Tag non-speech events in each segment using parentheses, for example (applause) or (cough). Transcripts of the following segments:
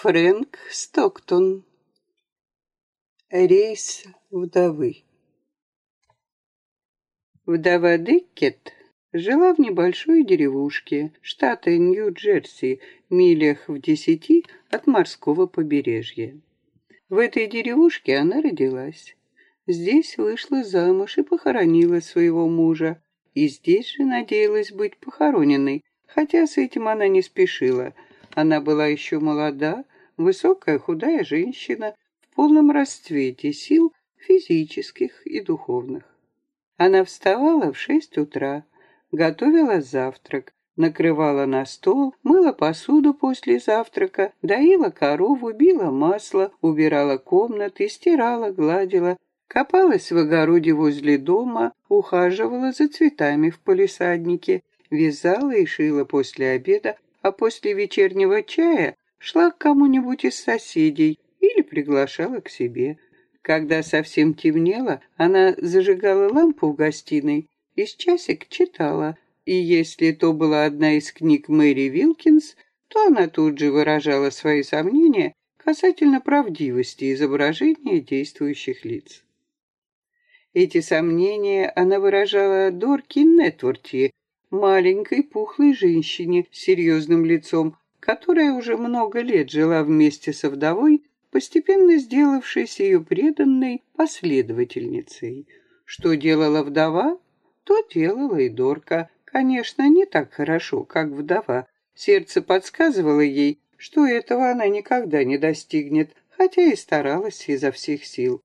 Фрэнк Стоктон. Рейс вдовы. Вдова Деккет жила в небольшой деревушке штата Нью-Джерси, милях в десяти от морского побережья. В этой деревушке она родилась. Здесь вышла замуж и похоронила своего мужа, и здесь же надеялась быть похороненной, хотя с этим она не спешила – она была еще молода, высокая худая женщина, в полном расцвете сил физических и духовных. Она вставала в шесть утра, готовила завтрак, накрывала на стол, мыла посуду после завтрака, доила корову, била масло, убирала комнаты, стирала, гладила, копалась в огороде возле дома, ухаживала за цветами в полисаднике, вязала и шила после обеда а после вечернего чая шла к кому-нибудь из соседей или приглашала к себе. Когда совсем темнело, она зажигала лампу в гостиной и с часик читала, и если то была одна из книг Мэри Вилкинс, то она тут же выражала свои сомнения касательно правдивости изображения действующих лиц. Эти сомнения она выражала Дорки Нетворти, маленькой пухлой женщине с серьезным лицом, которая уже много лет жила вместе со вдовой, постепенно сделавшись ее преданной последовательницей. Что делала вдова, то делала и Дорка. Конечно, не так хорошо, как вдова. Сердце подсказывало ей, что этого она никогда не достигнет, хотя и старалась изо всех сил.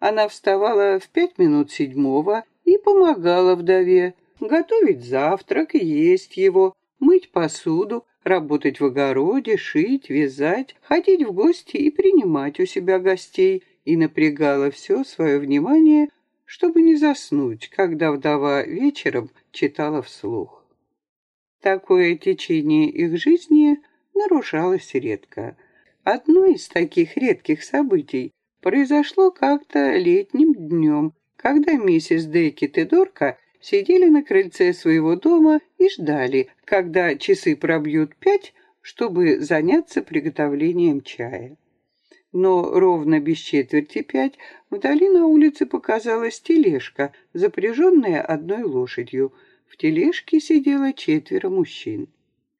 Она вставала в пять минут седьмого и помогала вдове, готовить завтрак, есть его, мыть посуду, работать в огороде, шить, вязать, ходить в гости и принимать у себя гостей, и напрягала все свое внимание, чтобы не заснуть, когда вдова вечером читала вслух. Такое течение их жизни нарушалось редко. Одно из таких редких событий произошло как-то летним днем, когда миссис Деккет и Дорка сидели на крыльце своего дома и ждали, когда часы пробьют пять, чтобы заняться приготовлением чая. Но ровно без четверти пять вдали на улице показалась тележка, запряженная одной лошадью. В тележке сидело четверо мужчин.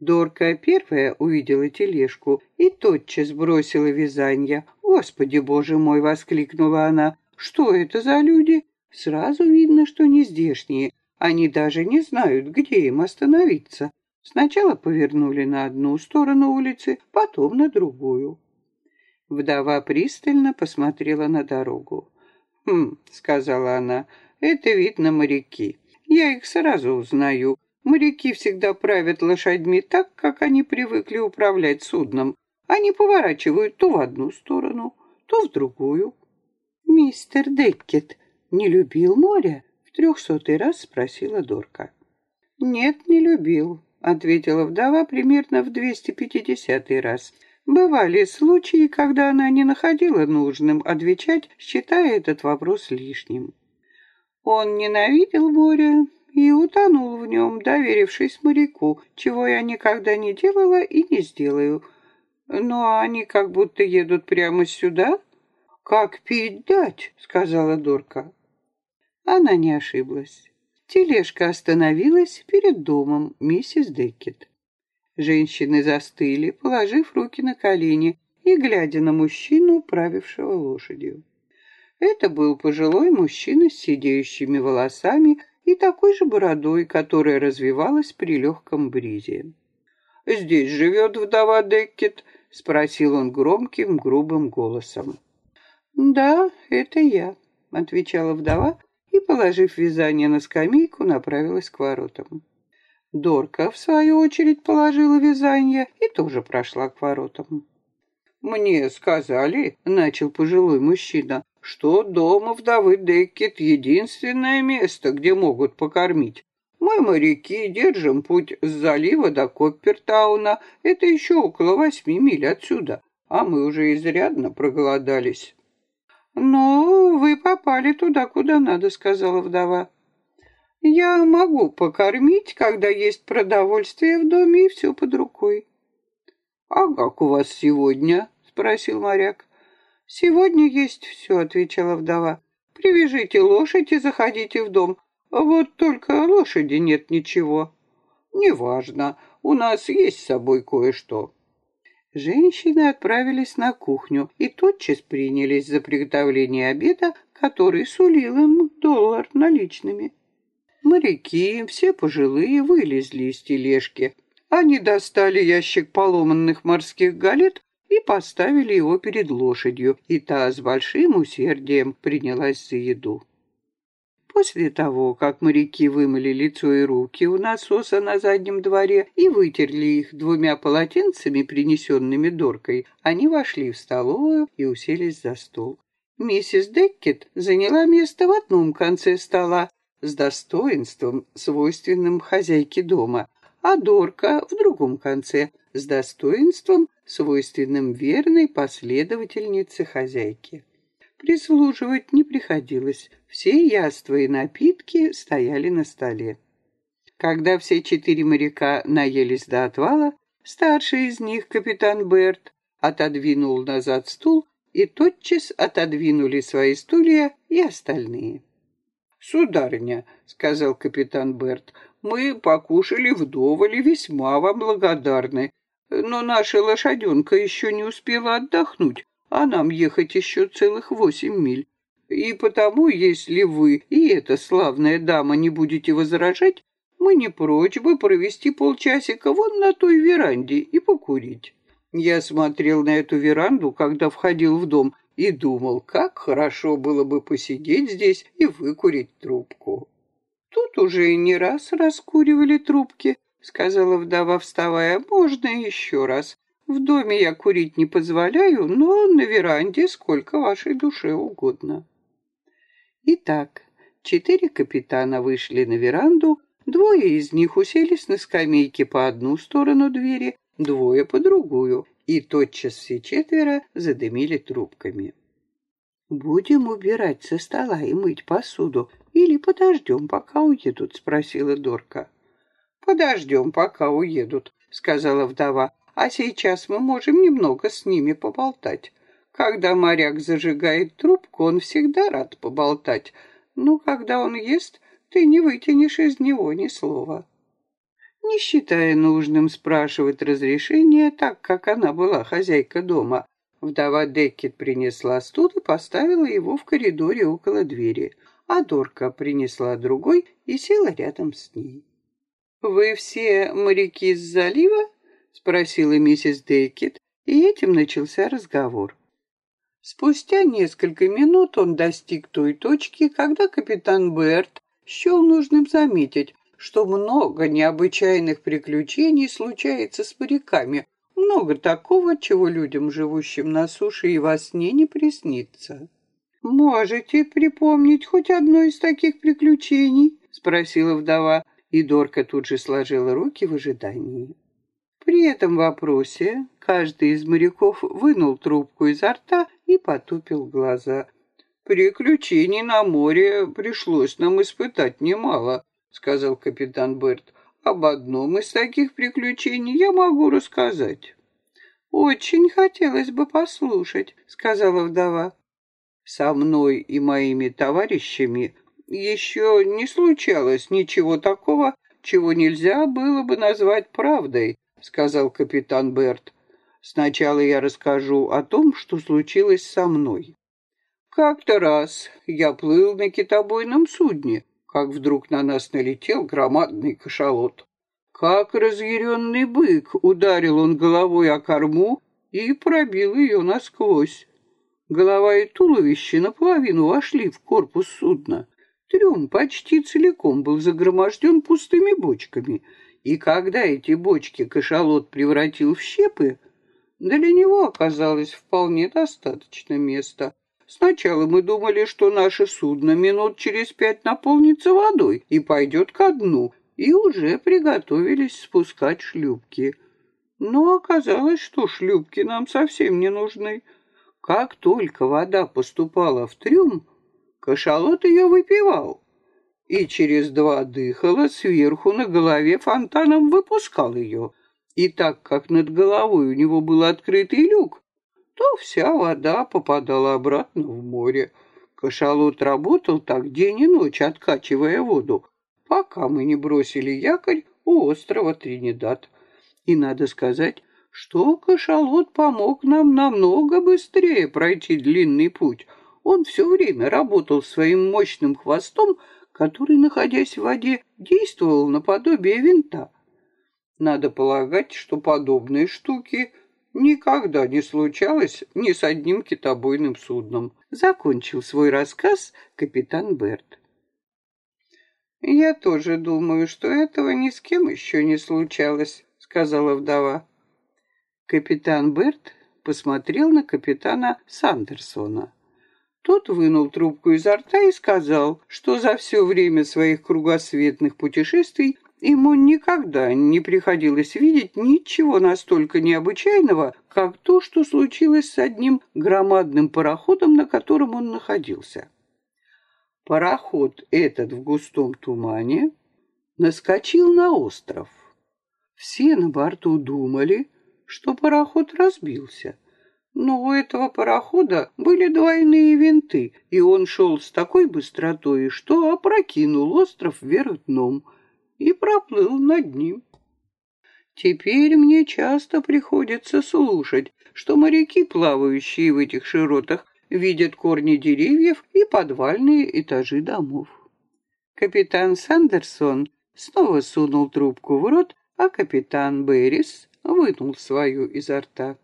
Дорка первая увидела тележку и тотчас бросила вязание. «Господи, боже мой!» — воскликнула она. «Что это за люди?» Сразу видно, что не здешние. Они даже не знают, где им остановиться. Сначала повернули на одну сторону улицы, потом на другую. Вдова пристально посмотрела на дорогу. «Хм», — сказала она, — «это видно моряки. Я их сразу узнаю. Моряки всегда правят лошадьми так, как они привыкли управлять судном. Они поворачивают то в одну сторону, то в другую». «Мистер Деккет», не любил море?» — в трехсотый раз спросила Дорка. «Нет, не любил», — ответила вдова примерно в двести пятидесятый раз. Бывали случаи, когда она не находила нужным отвечать, считая этот вопрос лишним. Он ненавидел море и утонул в нем, доверившись моряку, чего я никогда не делала и не сделаю. Но они как будто едут прямо сюда. «Как пить дать?» — сказала Дорка. Она не ошиблась. Тележка остановилась перед домом миссис Деккет. Женщины застыли, положив руки на колени и глядя на мужчину, правившего лошадью. Это был пожилой мужчина с сидеющими волосами и такой же бородой, которая развивалась при легком бризе. «Здесь живет вдова Деккет?» — спросил он громким, грубым голосом. «Да, это я», — отвечала вдова, и, положив вязание на скамейку, направилась к воротам. Дорка, в свою очередь, положила вязание и тоже прошла к воротам. «Мне сказали, — начал пожилой мужчина, — что дома вдовы Деккет — единственное место, где могут покормить. Мы, моряки, держим путь с залива до Коппертауна. Это еще около восьми миль отсюда, а мы уже изрядно проголодались». «Но вы попали туда, куда надо», — сказала вдова. «Я могу покормить, когда есть продовольствие в доме и все под рукой». «А как у вас сегодня?» спросил моряк. «Сегодня есть все», — отвечала вдова. «Привяжите лошадь и заходите в дом. Вот только лошади нет ничего». «Неважно, у нас есть с собой кое-что». Женщины отправились на кухню и тотчас принялись за приготовление обеда, который сулил им доллар наличными. Моряки, все пожилые, вылезли из тележки. Они достали ящик поломанных морских галет и поставили его перед лошадью, и та с большим усердием принялась за еду. После того, как моряки вымыли лицо и руки у насоса на заднем дворе и вытерли их двумя полотенцами, принесенными Доркой, они вошли в столовую и уселись за стол. Миссис Деккет заняла место в одном конце стола с достоинством, свойственным хозяйке дома, а Дорка в другом конце с достоинством, свойственным верной последовательнице хозяйки. Прислуживать не приходилось, все яства и напитки стояли на столе. Когда все четыре моряка наелись до отвала, старший из них, капитан Берт, отодвинул назад стул, и тотчас отодвинули свои стулья и остальные. «Сударыня», — сказал капитан Берт, — «мы покушали вдоволь и весьма вам благодарны, но наша лошаденка еще не успела отдохнуть, а нам ехать еще целых восемь миль. И потому, если вы и эта славная дама не будете возражать, мы не прочь бы провести полчасика вон на той веранде и покурить. Я смотрел на эту веранду, когда входил в дом, и думал, как хорошо было бы посидеть здесь и выкурить трубку. Тут уже не раз раскуривали трубки, сказала вдова, вставая, можно еще раз. В доме я курить не позволяю, но на веранде сколько вашей душе угодно. Итак, четыре капитана вышли на веранду, двое из них уселись на скамейке по одну сторону двери, двое по другую, и тотчас все четверо задымили трубками. «Будем убирать со стола и мыть посуду или подождем, пока уедут?» — спросила Дорка. «Подождем, пока уедут», — сказала вдова. «А сейчас мы можем немного с ними поболтать. Когда моряк зажигает трубку, он всегда рад поболтать, но когда он ест, ты не вытянешь из него ни слова». Не считая нужным спрашивать разрешения, так как она была хозяйка дома, вдова Деккет принесла стул и поставила его в коридоре около двери, а Дорка принесла другой и села рядом с ней. «Вы все моряки с залива?» — спросила миссис Дейкет, и этим начался разговор. Спустя несколько минут он достиг той точки, когда капитан Берт счел нужным заметить, что много необычайных приключений случается с моряками, много такого, чего людям, живущим на суше и во сне, не приснится. «Можете припомнить хоть одно из таких приключений?» — спросила вдова и Дорка тут же сложила руки в ожидании. При этом вопросе каждый из моряков вынул трубку изо рта и потупил глаза. «Приключений на море пришлось нам испытать немало», — сказал капитан Берт. «Об одном из таких приключений я могу рассказать». «Очень хотелось бы послушать», — сказала вдова. «Со мной и моими товарищами еще не случалось ничего такого, чего нельзя было бы назвать правдой, сказал капитан Берт. Сначала я расскажу о том, что случилось со мной. Как-то раз я плыл на китобойном судне, как вдруг на нас налетел громадный кашалот. Как разъяренный бык ударил он головой о корму и пробил ее насквозь. Голова и туловище наполовину вошли в корпус судна. Трюм почти целиком был загроможден пустыми бочками, и когда эти бочки кашалот превратил в щепы, для него оказалось вполне достаточно места. Сначала мы думали, что наше судно минут через пять наполнится водой и пойдет ко дну, и уже приготовились спускать шлюпки. Но оказалось, что шлюпки нам совсем не нужны. Как только вода поступала в трюм, Кашалот ее выпивал и через два дыхала сверху на голове фонтаном выпускал ее. И так как над головой у него был открытый люк, то вся вода попадала обратно в море. Кашалот работал так день и ночь, откачивая воду, пока мы не бросили якорь у острова Тринидад. И надо сказать, что кашалот помог нам намного быстрее пройти длинный путь. Он все время работал своим мощным хвостом, который, находясь в воде, действовал наподобие винта. Надо полагать, что подобные штуки никогда не случалось ни с одним китобойным судном. Закончил свой рассказ капитан Берт. «Я тоже думаю, что этого ни с кем еще не случалось», — сказала вдова. Капитан Берт посмотрел на капитана Сандерсона. Тот вынул трубку изо рта и сказал, что за все время своих кругосветных путешествий ему никогда не приходилось видеть ничего настолько необычайного, как то, что случилось с одним громадным пароходом, на котором он находился. Пароход этот в густом тумане наскочил на остров. Все на борту думали, что пароход разбился. Но у этого парохода были двойные винты, и он шел с такой быстротой, что опрокинул остров вверх дном и проплыл над ним. Теперь мне часто приходится слушать, что моряки, плавающие в этих широтах, видят корни деревьев и подвальные этажи домов. Капитан Сандерсон снова сунул трубку в рот, а капитан Беррис вынул свою изо рта.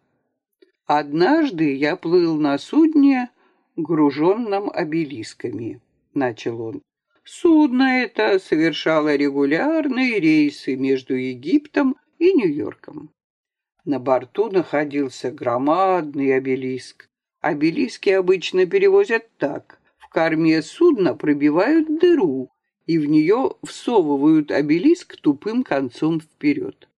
«Однажды я плыл на судне, груженном обелисками», — начал он. Судно это совершало регулярные рейсы между Египтом и Нью-Йорком. На борту находился громадный обелиск, Обелиски обычно перевозят так. В корме судна пробивают дыру, и в нее всовывают обелиск тупым концом вперед.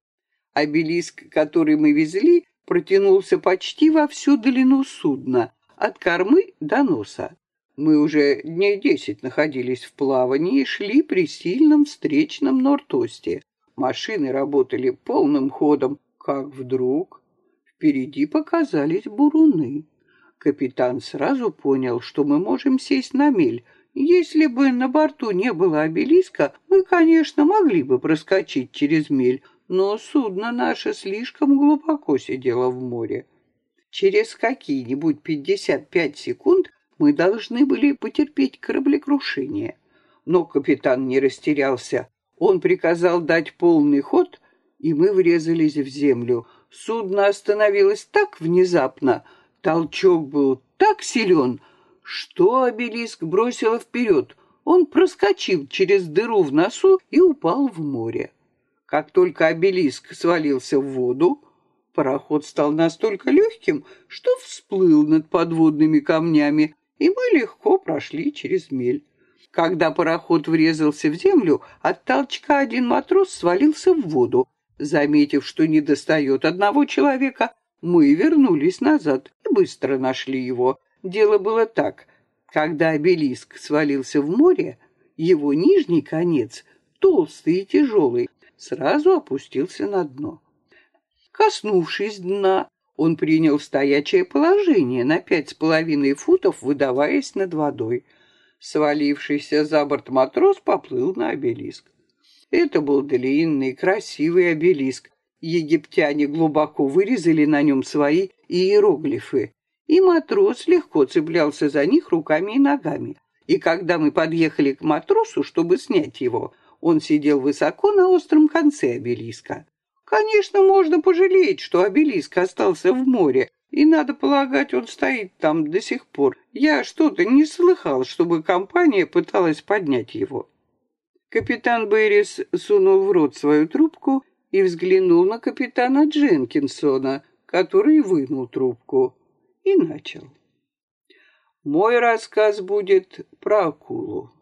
Обелиск, который мы везли, протянулся почти во всю длину судна, от кормы до носа. Мы уже дней десять находились в плавании и шли при сильном встречном нортосте. Машины работали полным ходом, как вдруг впереди показались буруны. Капитан сразу понял, что мы можем сесть на мель. Если бы на борту не было обелиска, мы, конечно, могли бы проскочить через мель, но судно наше слишком глубоко сидело в море. Через какие-нибудь 55 секунд мы должны были потерпеть кораблекрушение. Но капитан не растерялся. Он приказал дать полный ход, и мы врезались в землю. Судно остановилось так внезапно, Толчок был так силен, что обелиск бросило вперед. Он проскочил через дыру в носу и упал в море. Как только обелиск свалился в воду, пароход стал настолько легким, что всплыл над подводными камнями, и мы легко прошли через мель. Когда пароход врезался в землю, от толчка один матрос свалился в воду. Заметив, что не достает одного человека, мы вернулись назад и быстро нашли его. Дело было так. Когда обелиск свалился в море, его нижний конец, толстый и тяжелый, сразу опустился на дно. Коснувшись дна, он принял стоячее положение на пять с половиной футов, выдаваясь над водой. Свалившийся за борт матрос поплыл на обелиск. Это был длинный, красивый обелиск, Египтяне глубоко вырезали на нем свои иероглифы, и матрос легко цеплялся за них руками и ногами. И когда мы подъехали к матросу, чтобы снять его, он сидел высоко на остром конце обелиска. Конечно, можно пожалеть, что обелиск остался в море, и, надо полагать, он стоит там до сих пор. Я что-то не слыхал, чтобы компания пыталась поднять его. Капитан Беррис сунул в рот свою трубку и взглянул на капитана Дженкинсона, который вынул трубку, и начал. Мой рассказ будет про акулу.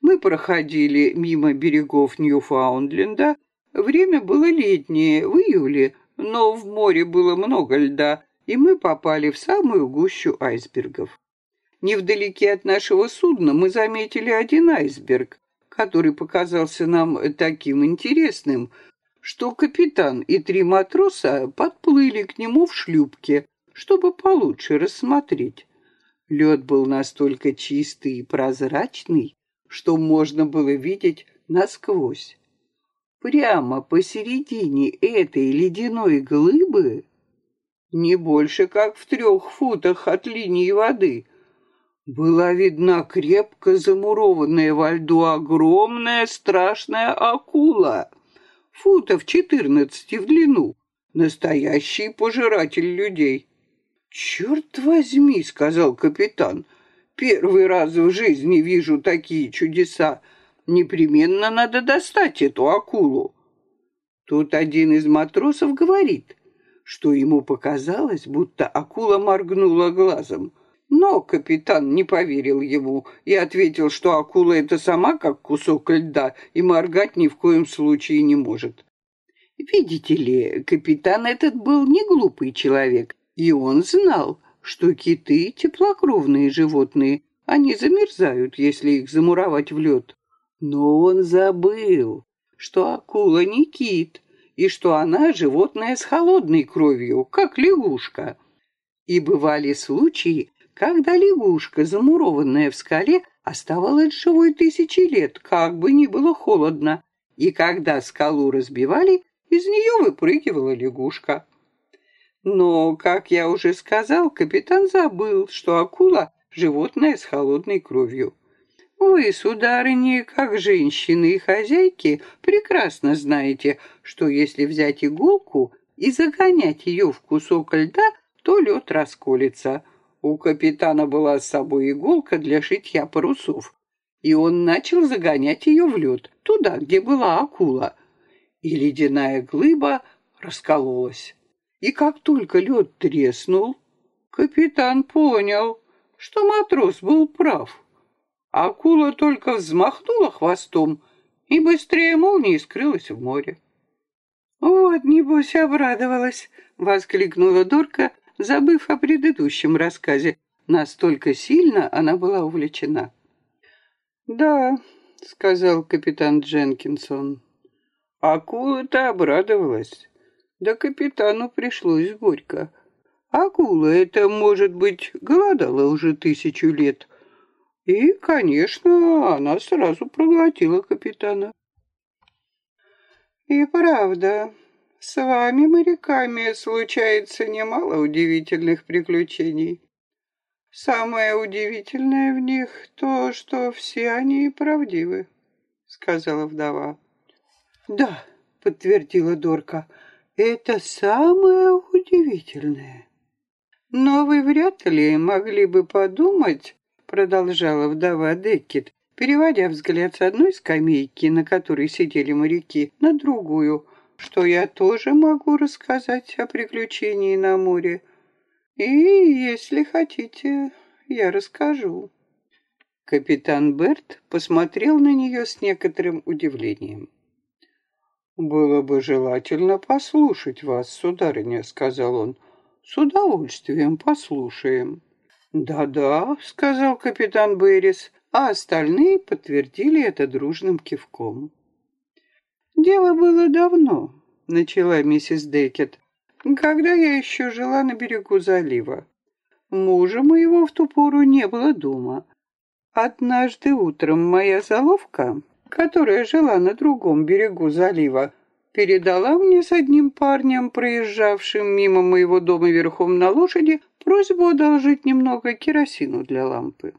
Мы проходили мимо берегов Ньюфаундленда. Время было летнее, в июле, но в море было много льда, и мы попали в самую гущу айсбергов. Невдалеке от нашего судна мы заметили один айсберг, который показался нам таким интересным, что капитан и три матроса подплыли к нему в шлюпке, чтобы получше рассмотреть. Лед был настолько чистый и прозрачный, что можно было видеть насквозь. Прямо посередине этой ледяной глыбы, не больше как в трех футах от линии воды, была видна крепко замурованная во льду огромная страшная акула, футов четырнадцати в длину, настоящий пожиратель людей. «Черт возьми!» — сказал капитан. «Первый раз в жизни вижу такие чудеса. Непременно надо достать эту акулу». Тут один из матросов говорит, что ему показалось, будто акула моргнула глазом. Но капитан не поверил ему и ответил, что акула это сама как кусок льда и моргать ни в коем случае не может. Видите ли, капитан этот был не глупый человек, и он знал, что киты — теплокровные животные, они замерзают, если их замуровать в лед. Но он забыл, что акула не кит, и что она животное с холодной кровью, как лягушка. И бывали случаи, когда лягушка, замурованная в скале, оставалась живой тысячи лет, как бы ни было холодно, и когда скалу разбивали, из нее выпрыгивала лягушка. Но, как я уже сказал, капитан забыл, что акула — животное с холодной кровью. Вы, сударыни, как женщины и хозяйки, прекрасно знаете, что если взять иголку и загонять ее в кусок льда, то лед расколется. У капитана была с собой иголка для шитья парусов, и он начал загонять ее в лед, туда, где была акула. И ледяная глыба раскололась. И как только лед треснул, капитан понял, что матрос был прав. Акула только взмахнула хвостом и быстрее молнии скрылась в море. «Вот, небось, обрадовалась!» — воскликнула Дорка, забыв о предыдущем рассказе. Настолько сильно она была увлечена. «Да», — сказал капитан Дженкинсон. Акула-то обрадовалась. Да капитану пришлось горько. Акула это, может быть, голодала уже тысячу лет. И, конечно, она сразу проглотила капитана. И правда, с вами, моряками, случается немало удивительных приключений. Самое удивительное в них то, что все они правдивы, сказала вдова. Да, подтвердила Дорка, это самое удивительное. Но вы вряд ли могли бы подумать, продолжала вдова Деккет, переводя взгляд с одной скамейки, на которой сидели моряки, на другую, что я тоже могу рассказать о приключении на море. И, если хотите, я расскажу. Капитан Берт посмотрел на нее с некоторым удивлением. «Было бы желательно послушать вас, сударыня», — сказал он. «С удовольствием послушаем». «Да-да», — сказал капитан Беррис, а остальные подтвердили это дружным кивком. «Дело было давно», — начала миссис Декет, «когда я еще жила на берегу залива. Мужа моего в ту пору не было дома. Однажды утром моя заловка, которая жила на другом берегу залива, передала мне с одним парнем, проезжавшим мимо моего дома верхом на лошади, просьбу одолжить немного керосину для лампы.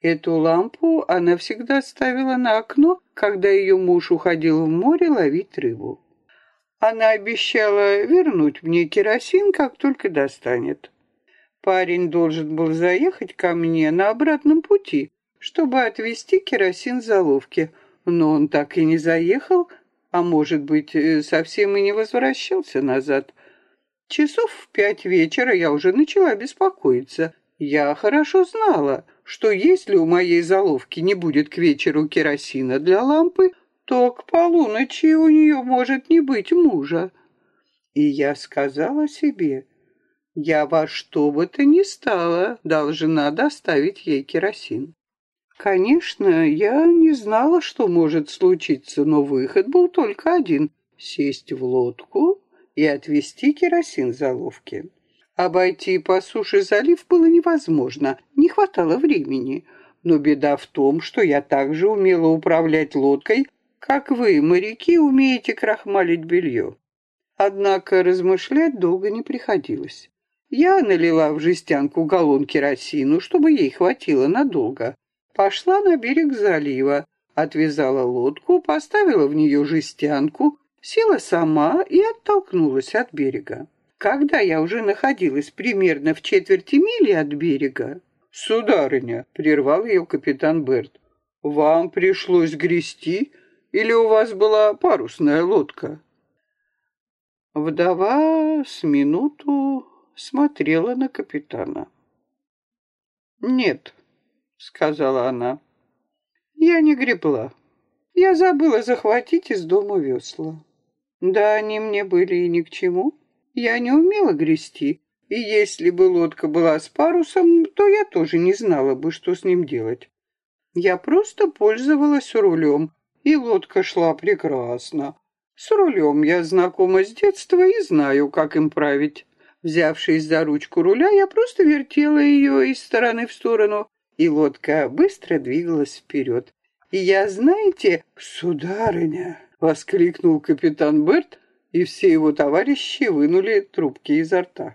Эту лампу она всегда ставила на окно, когда ее муж уходил в море ловить рыбу. Она обещала вернуть мне керосин, как только достанет. Парень должен был заехать ко мне на обратном пути, чтобы отвезти керосин за ловки, но он так и не заехал, а может быть, э, совсем и не возвращался назад. Часов в пять вечера я уже начала беспокоиться. Я хорошо знала, что если у моей заловки не будет к вечеру керосина для лампы, то к полуночи у нее может не быть мужа. И я сказала себе, я во что бы то ни стало должна доставить ей керосин. Конечно, я не знала, что может случиться, но выход был только один — сесть в лодку и отвезти керосин заловки. Обойти по суше залив было невозможно, не хватало времени. Но беда в том, что я также умела управлять лодкой, как вы, моряки, умеете крахмалить белье. Однако размышлять долго не приходилось. Я налила в жестянку галлон керосину, чтобы ей хватило надолго. Пошла на берег залива, отвязала лодку, поставила в нее жестянку, села сама и оттолкнулась от берега. Когда я уже находилась примерно в четверти мили от берега, «Сударыня», — прервал ее капитан Берт, — «вам пришлось грести или у вас была парусная лодка?» Вдова с минуту смотрела на капитана. «Нет», — сказала она, — «я не гребла. Я забыла захватить из дома весла. Да, они мне были и ни к чему. Я не умела грести, и если бы лодка была с парусом, то я тоже не знала бы, что с ним делать. Я просто пользовалась рулем, и лодка шла прекрасно. С рулем я знакома с детства и знаю, как им править. Взявшись за ручку руля, я просто вертела ее из стороны в сторону, и лодка быстро двигалась вперед. И я, знаете, сударыня, — воскликнул капитан Берт, и все его товарищи вынули трубки изо рта.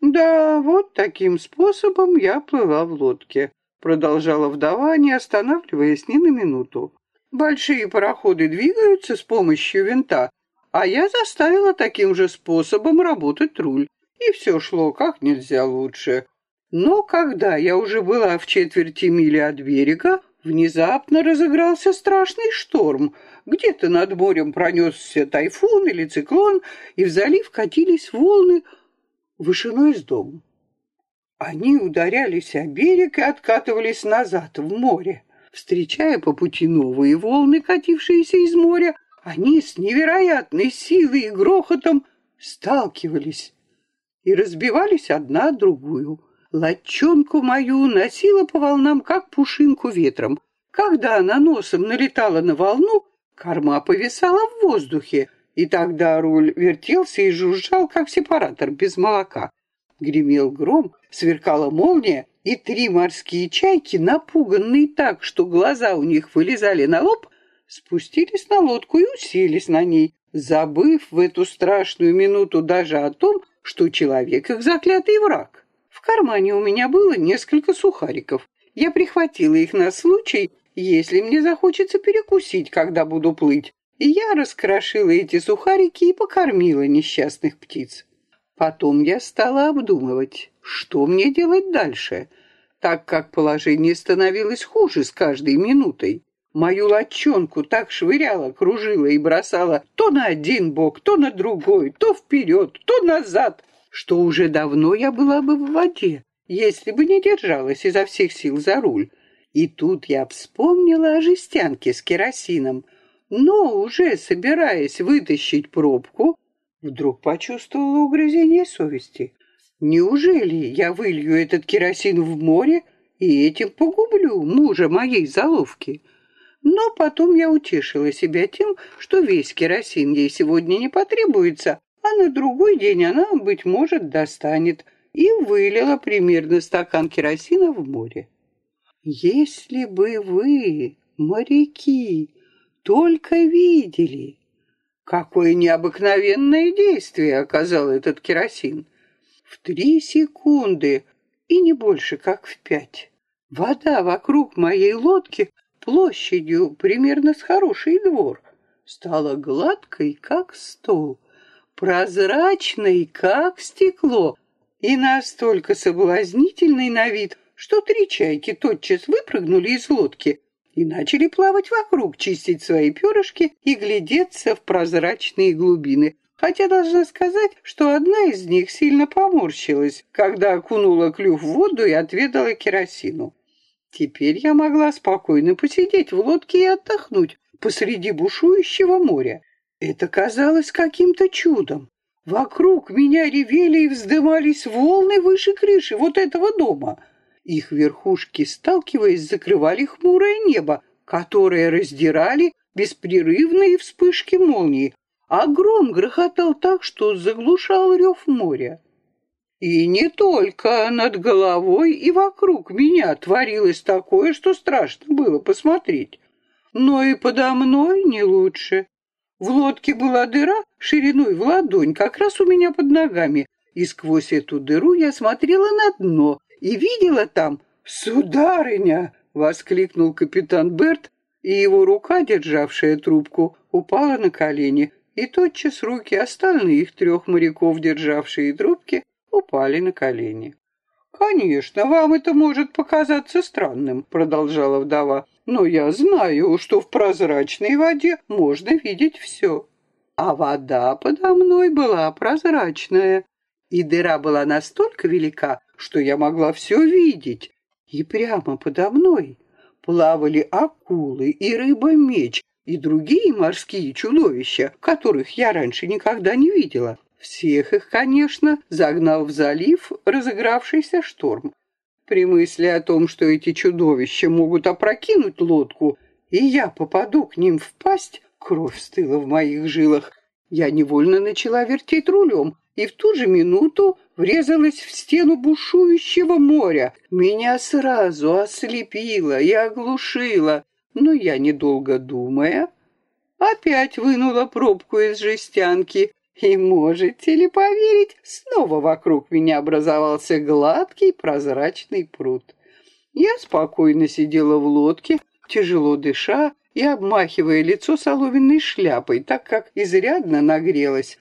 «Да, вот таким способом я плыла в лодке», — продолжала вдова, не останавливаясь ни на минуту. Большие пароходы двигаются с помощью винта, а я заставила таким же способом работать руль, и все шло как нельзя лучше. Но когда я уже была в четверти мили от берега, внезапно разыгрался страшный шторм. Где-то над морем пронесся тайфун или циклон, и в залив катились волны вышиной с дом. Они ударялись о берег и откатывались назад в море. Встречая по пути новые волны, катившиеся из моря, они с невероятной силой и грохотом сталкивались и разбивались одна другую. Лодчонку мою носила по волнам, как пушинку ветром. Когда она носом налетала на волну, корма повисала в воздухе, и тогда руль вертелся и жужжал, как сепаратор без молока. Гремел гром, сверкала молния, и три морские чайки, напуганные так, что глаза у них вылезали на лоб, спустились на лодку и уселись на ней, забыв в эту страшную минуту даже о том, что человек их заклятый враг. В кармане у меня было несколько сухариков. Я прихватила их на случай, если мне захочется перекусить, когда буду плыть. И я раскрошила эти сухарики и покормила несчастных птиц. Потом я стала обдумывать, что мне делать дальше, так как положение становилось хуже с каждой минутой. Мою лодчонку так швыряло, кружило и бросало то на один бок, то на другой, то вперед, то назад, что уже давно я была бы в воде, если бы не держалась изо всех сил за руль. И тут я вспомнила о жестянке с керосином, но уже собираясь вытащить пробку, Вдруг почувствовала угрызение совести. Неужели я вылью этот керосин в море и этим погублю мужа моей заловки? Но потом я утешила себя тем, что весь керосин ей сегодня не потребуется, а на другой день она, быть может, достанет, и вылила примерно стакан керосина в море. Если бы вы, моряки, только видели, Какое необыкновенное действие оказал этот керосин. В три секунды, и не больше, как в пять. Вода вокруг моей лодки площадью примерно с хороший двор стала гладкой, как стол, прозрачной, как стекло, и настолько соблазнительной на вид, что три чайки тотчас выпрыгнули из лодки и начали плавать вокруг, чистить свои перышки и глядеться в прозрачные глубины. Хотя должна сказать, что одна из них сильно поморщилась, когда окунула клюв в воду и отведала керосину. Теперь я могла спокойно посидеть в лодке и отдохнуть посреди бушующего моря. Это казалось каким-то чудом. Вокруг меня ревели и вздымались волны выше крыши вот этого дома — их верхушки, сталкиваясь, закрывали хмурое небо, которое раздирали беспрерывные вспышки молнии, а гром грохотал так, что заглушал рев моря. И не только над головой и вокруг меня творилось такое, что страшно было посмотреть. Но и подо мной не лучше. В лодке была дыра шириной в ладонь, как раз у меня под ногами, и сквозь эту дыру я смотрела на дно и видела там «Сударыня!» — воскликнул капитан Берт, и его рука, державшая трубку, упала на колени, и тотчас руки остальных трех моряков, державшие трубки, упали на колени. «Конечно, вам это может показаться странным», — продолжала вдова, «но я знаю, что в прозрачной воде можно видеть все». А вода подо мной была прозрачная, и дыра была настолько велика, что я могла все видеть. И прямо подо мной плавали акулы и рыба-меч, и другие морские чудовища, которых я раньше никогда не видела. Всех их, конечно, загнал в залив разыгравшийся шторм. При мысли о том, что эти чудовища могут опрокинуть лодку, и я попаду к ним в пасть, кровь стыла в моих жилах. Я невольно начала вертеть рулем, и в ту же минуту врезалась в стену бушующего моря. Меня сразу ослепило и оглушило, но я, недолго думая, опять вынула пробку из жестянки и можете ли поверить, снова вокруг меня образовался гладкий прозрачный пруд. Я спокойно сидела в лодке, тяжело дыша и обмахивая лицо соломенной шляпой, так как изрядно нагрелась.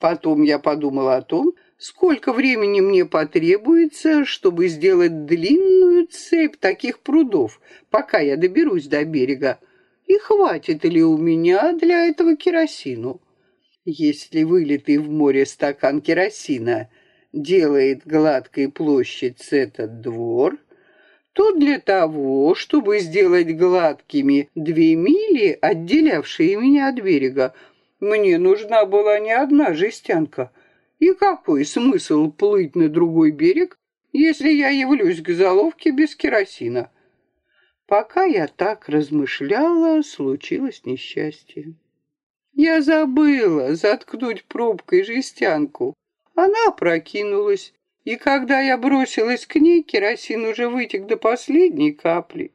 Потом я подумала о том, сколько времени мне потребуется, чтобы сделать длинную цепь таких прудов, пока я доберусь до берега, и хватит ли у меня для этого керосину. Если вылитый в море стакан керосина делает гладкой площадь этот двор, то для того, чтобы сделать гладкими две мили, отделявшие меня от берега, мне нужна была не одна жестянка. И какой смысл плыть на другой берег, если я явлюсь к заловке без керосина? Пока я так размышляла, случилось несчастье. Я забыла заткнуть пробкой жестянку. Она прокинулась, и когда я бросилась к ней, керосин уже вытек до последней капли.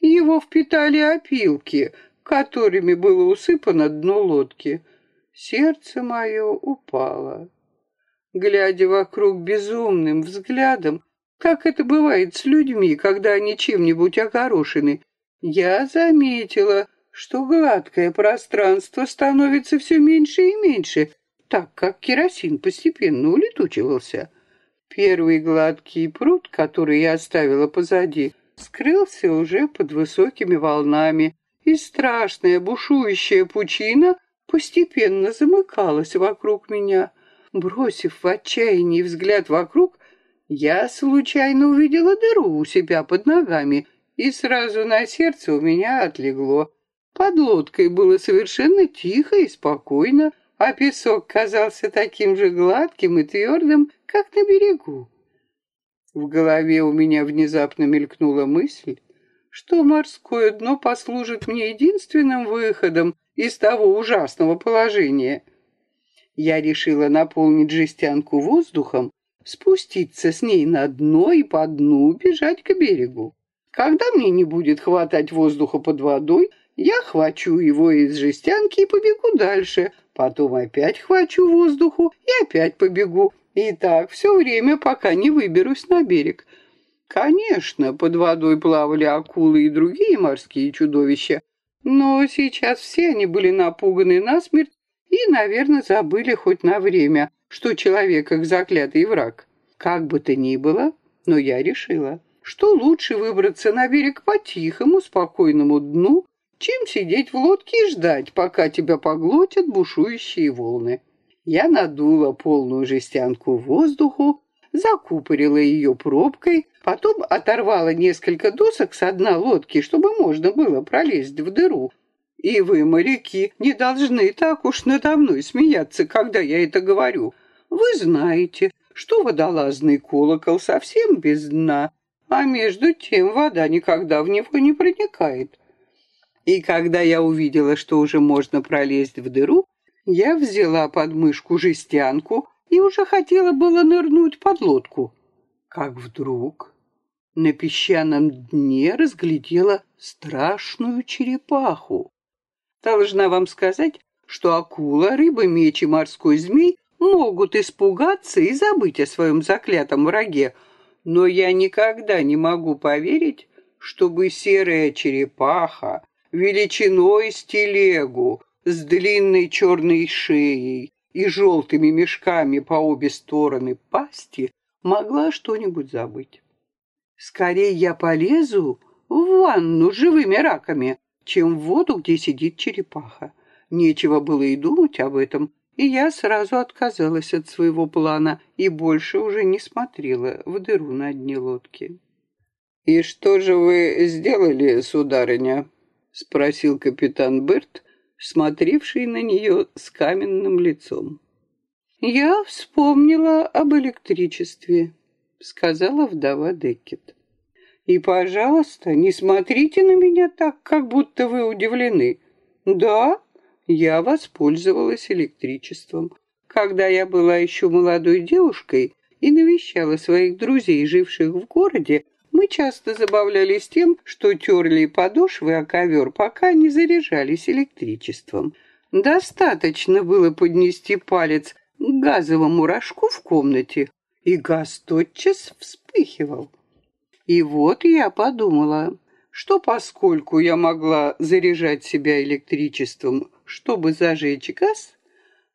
Его впитали опилки, которыми было усыпано дно лодки. Сердце мое упало. Глядя вокруг безумным взглядом, как это бывает с людьми, когда они чем-нибудь огорошены, я заметила, что гладкое пространство становится все меньше и меньше, так как керосин постепенно улетучивался. Первый гладкий пруд, который я оставила позади, скрылся уже под высокими волнами, и страшная бушующая пучина постепенно замыкалась вокруг меня. Бросив в отчаянии взгляд вокруг, я случайно увидела дыру у себя под ногами, и сразу на сердце у меня отлегло. Под лодкой было совершенно тихо и спокойно, а песок казался таким же гладким и твердым, как на берегу. В голове у меня внезапно мелькнула мысль, что морское дно послужит мне единственным выходом из того ужасного положения. Я решила наполнить жестянку воздухом, спуститься с ней на дно и по дну бежать к берегу. Когда мне не будет хватать воздуха под водой, я хвачу его из жестянки и побегу дальше. Потом опять хвачу воздуху и опять побегу. И так все время, пока не выберусь на берег. Конечно, под водой плавали акулы и другие морские чудовища, но сейчас все они были напуганы насмерть и, наверное, забыли хоть на время, что человек их заклятый враг. Как бы то ни было, но я решила, что лучше выбраться на берег по тихому, спокойному дну, чем сидеть в лодке и ждать, пока тебя поглотят бушующие волны. Я надула полную жестянку воздуху, закупорила ее пробкой, потом оторвала несколько досок с дна лодки, чтобы можно было пролезть в дыру. И вы, моряки, не должны так уж надо мной смеяться, когда я это говорю. Вы знаете, что водолазный колокол совсем без дна, а между тем вода никогда в него не проникает. И когда я увидела, что уже можно пролезть в дыру, я взяла под мышку жестянку, и уже хотела было нырнуть под лодку, как вдруг на песчаном дне разглядела страшную черепаху. Должна вам сказать, что акула, рыба, меч и морской змей могут испугаться и забыть о своем заклятом враге, но я никогда не могу поверить, чтобы серая черепаха величиной с телегу, с длинной черной шеей и желтыми мешками по обе стороны пасти могла что-нибудь забыть. Скорее я полезу в ванну с живыми раками, чем в воду, где сидит черепаха. Нечего было и думать об этом, и я сразу отказалась от своего плана и больше уже не смотрела в дыру на дне лодки. «И что же вы сделали, сударыня?» — спросил капитан Берт, смотревший на нее с каменным лицом. «Я вспомнила об электричестве», — сказала вдова Деккет. «И, пожалуйста, не смотрите на меня так, как будто вы удивлены. Да, я воспользовалась электричеством. Когда я была еще молодой девушкой и навещала своих друзей, живших в городе, мы часто забавлялись тем, что терли подошвы о ковер, пока не заряжались электричеством. Достаточно было поднести палец к газовому рожку в комнате, и газ тотчас вспыхивал. И вот я подумала, что поскольку я могла заряжать себя электричеством чтобы зажечь газ,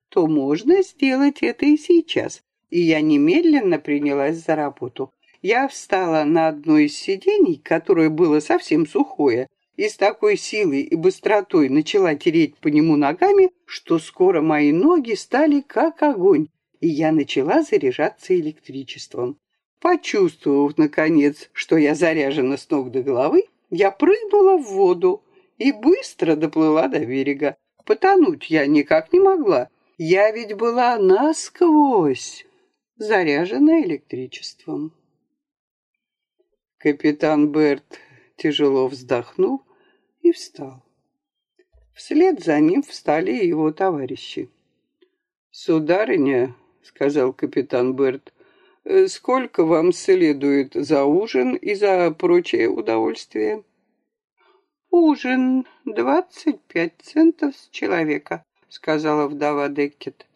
то можно сделать это и сейчас. И я немедленно принялась за работу. Я встала на одно из сидений, которое было совсем сухое, и с такой силой и быстротой начала тереть по нему ногами, что скоро мои ноги стали как огонь, и я начала заряжаться электричеством. Почувствовав, наконец, что я заряжена с ног до головы, я прыгнула в воду и быстро доплыла до берега. Потонуть я никак не могла. Я ведь была насквозь заряжена электричеством. Капитан Берт тяжело вздохнул и встал. Вслед за ним встали его товарищи. «Сударыня», — сказал капитан Берт, — «сколько вам следует за ужин и за прочее удовольствие?» «Ужин двадцать пять центов с человека», — сказала вдова Деккет.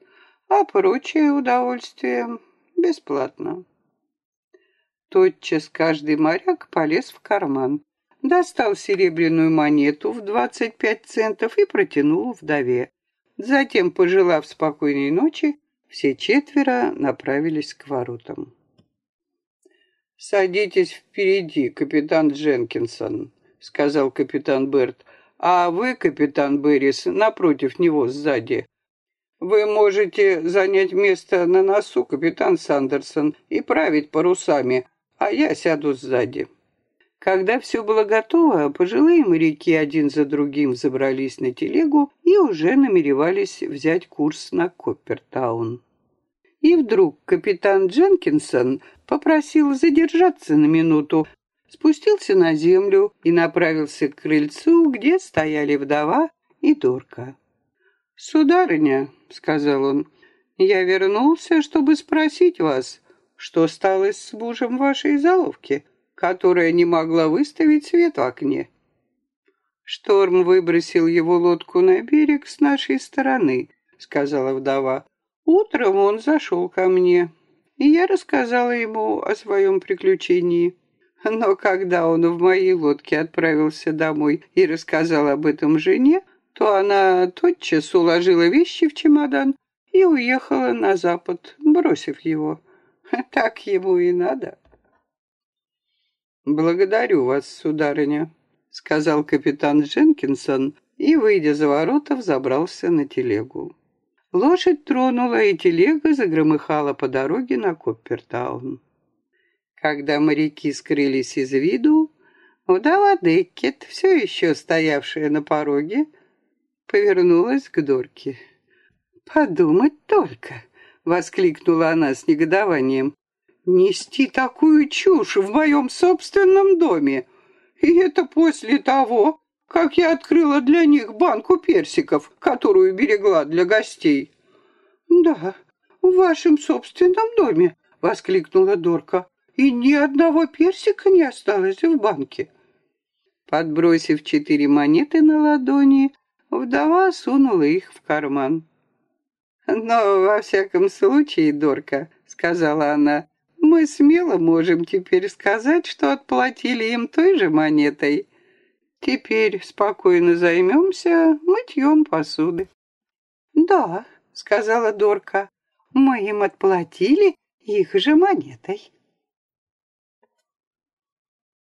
«А прочее удовольствие бесплатно». Тотчас каждый моряк полез в карман, достал серебряную монету в двадцать пять центов и протянул вдове. Затем, пожелав спокойной ночи, все четверо направились к воротам. «Садитесь впереди, капитан Дженкинсон», — сказал капитан Берт. «А вы, капитан Беррис, напротив него сзади. Вы можете занять место на носу, капитан Сандерсон, и править парусами, а я сяду сзади». Когда все было готово, пожилые моряки один за другим забрались на телегу и уже намеревались взять курс на Коппертаун. И вдруг капитан Дженкинсон попросил задержаться на минуту, спустился на землю и направился к крыльцу, где стояли вдова и Дорка. «Сударыня», — сказал он, — «я вернулся, чтобы спросить вас, что стало с мужем вашей заловки, которая не могла выставить свет в окне». «Шторм выбросил его лодку на берег с нашей стороны», — сказала вдова. «Утром он зашел ко мне, и я рассказала ему о своем приключении». Но когда он в моей лодке отправился домой и рассказал об этом жене, то она тотчас уложила вещи в чемодан и уехала на запад, бросив его. (laughs) Так ему и надо. «Благодарю вас, сударыня», — сказал капитан Дженкинсон и, выйдя за ворота, взобрался на телегу. Лошадь тронула, и телега загромыхала по дороге на Коппертаун. Когда моряки скрылись из виду, удава Деккет, все еще стоявшая на пороге, повернулась к Дорке. «Подумать только!» — воскликнула она с негодованием. «Нести такую чушь в моем собственном доме! И это после того, как я открыла для них банку персиков, которую берегла для гостей!» «Да, «В вашем собственном доме!» — воскликнула Дорка. «И ни одного персика не осталось в банке!» Подбросив четыре монеты на ладони, вдова сунула их в карман. «Но, во всяком случае, Дорка», — сказала она, — «мы смело можем теперь сказать, что отплатили им той же монетой. Теперь спокойно займемся мытьем посуды». «Да», — сказала Дорка, — «мы им отплатили их же монетой».